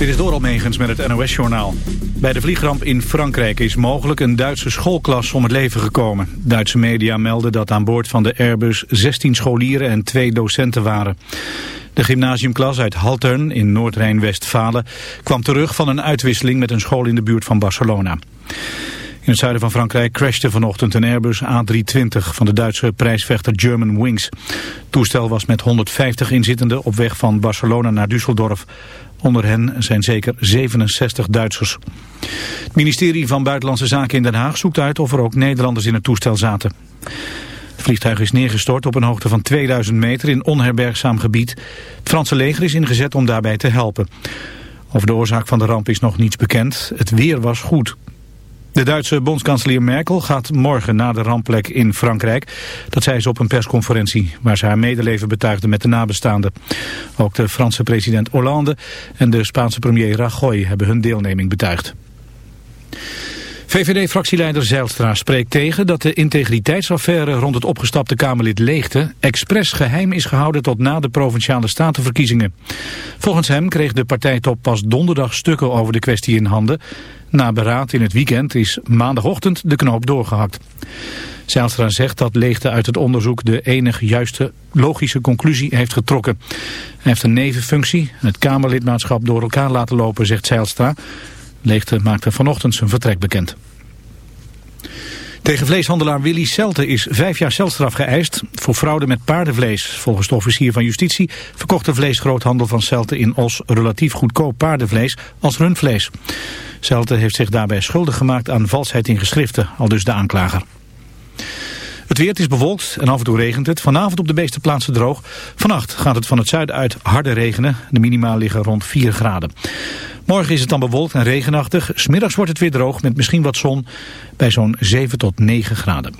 Dit is door Almegens met het NOS-journaal. Bij de vliegramp in Frankrijk is mogelijk een Duitse schoolklas om het leven gekomen. Duitse media melden dat aan boord van de Airbus 16 scholieren en twee docenten waren. De gymnasiumklas uit Haltern in Noord-Rijn-Westfalen kwam terug van een uitwisseling met een school in de buurt van Barcelona. In het zuiden van Frankrijk crashte vanochtend een Airbus A320 van de Duitse prijsvechter German Wings. Toestel was met 150 inzittenden op weg van Barcelona naar Düsseldorf. Onder hen zijn zeker 67 Duitsers. Het ministerie van Buitenlandse Zaken in Den Haag zoekt uit of er ook Nederlanders in het toestel zaten. Het vliegtuig is neergestort op een hoogte van 2000 meter in onherbergzaam gebied. Het Franse leger is ingezet om daarbij te helpen. Over de oorzaak van de ramp is nog niets bekend. Het weer was goed. De Duitse bondskanselier Merkel gaat morgen naar de rampplek in Frankrijk. Dat zei ze op een persconferentie waar ze haar medeleven betuigde met de nabestaanden. Ook de Franse president Hollande en de Spaanse premier Rajoy hebben hun deelneming betuigd. VVD-fractieleider Zijlstra spreekt tegen dat de integriteitsaffaire rond het opgestapte Kamerlid Leegte expres geheim is gehouden tot na de Provinciale Statenverkiezingen. Volgens hem kreeg de partijtop pas donderdag stukken over de kwestie in handen. Na beraad in het weekend is maandagochtend de knoop doorgehakt. Zijlstra zegt dat Leegte uit het onderzoek de enig juiste logische conclusie heeft getrokken. Hij heeft een nevenfunctie, het Kamerlidmaatschap door elkaar laten lopen, zegt Zijlstra. Leegte maakte vanochtend zijn vertrek bekend. Tegen vleeshandelaar Willy Selte is vijf jaar celstraf geëist voor fraude met paardenvlees. Volgens de officier van justitie verkocht de vleesgroothandel van Selte in Os relatief goedkoop paardenvlees als rundvlees. Selte heeft zich daarbij schuldig gemaakt aan valsheid in geschriften, al dus de aanklager. Het weer is bewolkt en af en toe regent het. Vanavond op de meeste plaatsen droog. Vannacht gaat het van het zuiden uit harder regenen. De minima liggen rond 4 graden. Morgen is het dan bewolkt en regenachtig. Smiddags wordt het weer droog met misschien wat zon bij zo'n 7 tot 9 graden.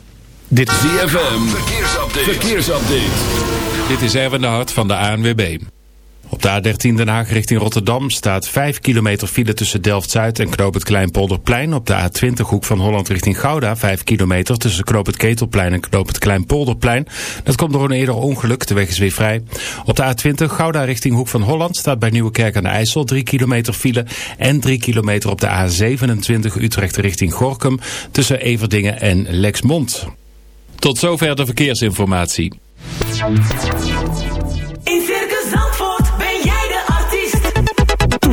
Dit is ZFM. Verkeersupdate. Verkeersupdate. Dit is Erwin de Hart van de ANWB. Op de A13 Den Haag richting Rotterdam staat 5 kilometer file tussen Delft-Zuid en Knoop het Kleinpolderplein. Op de A20 hoek van Holland richting Gouda 5 kilometer tussen Knoop het Ketelplein en Knoop het Kleinpolderplein. Dat komt door een eerder ongeluk, de weg is weer vrij. Op de A20 Gouda richting hoek van Holland staat bij Nieuwekerk aan de IJssel 3 kilometer file. En 3 kilometer op de A27 Utrecht richting Gorkum tussen Everdingen en Lexmond. Tot zover de verkeersinformatie.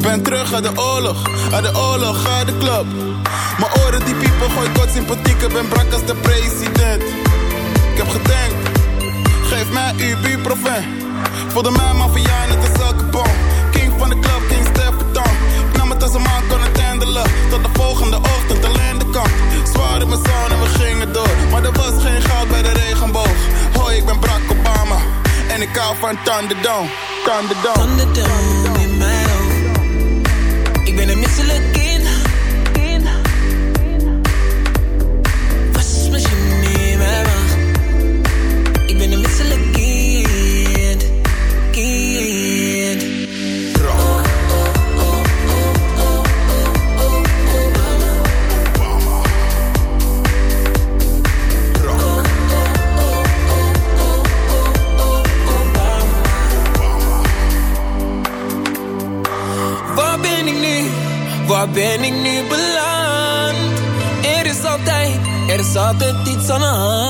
Ben terug uit de oorlog, uit de oorlog, uit de club. Mijn oren die piepen, gooi kort sympathiek, ben brak als de president. Ik heb gedenkt, geef mij uw buurproven. Voelde mij maffia net als elke bom. King van de club, King Stefan. Ik nam het als een man kon het handelen. Tot de volgende ochtend alleen de kant. Zwaar in mijn zon en we gingen door. Maar er was geen goud bij de regenboog. Hoi, ik ben Barack Obama. En ik hou van Thunderdome, Thunderdome. Thunderdome. used to look la petizzona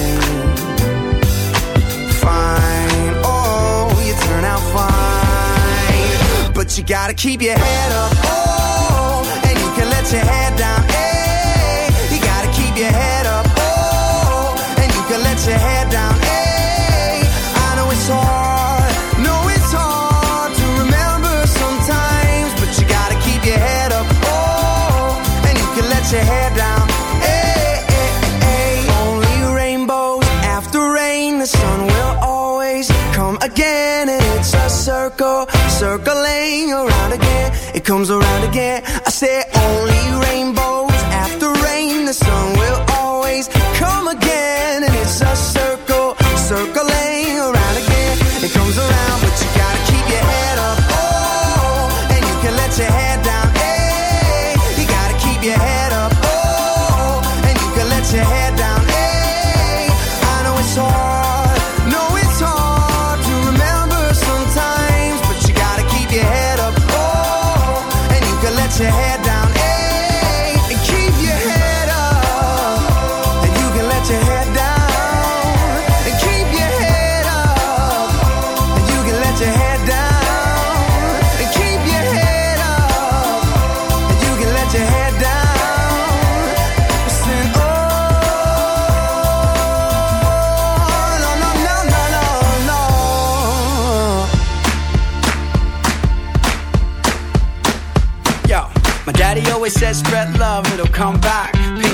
But you gotta keep your head up. Oh, and you can let your head circling around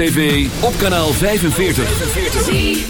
TV op kanaal 45.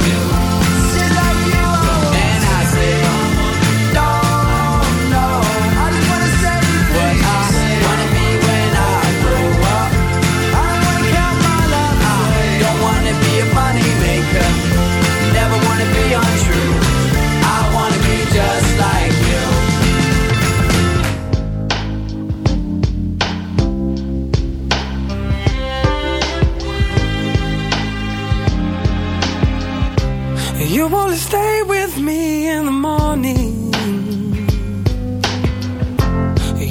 You only stay with me in the morning.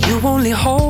You only hold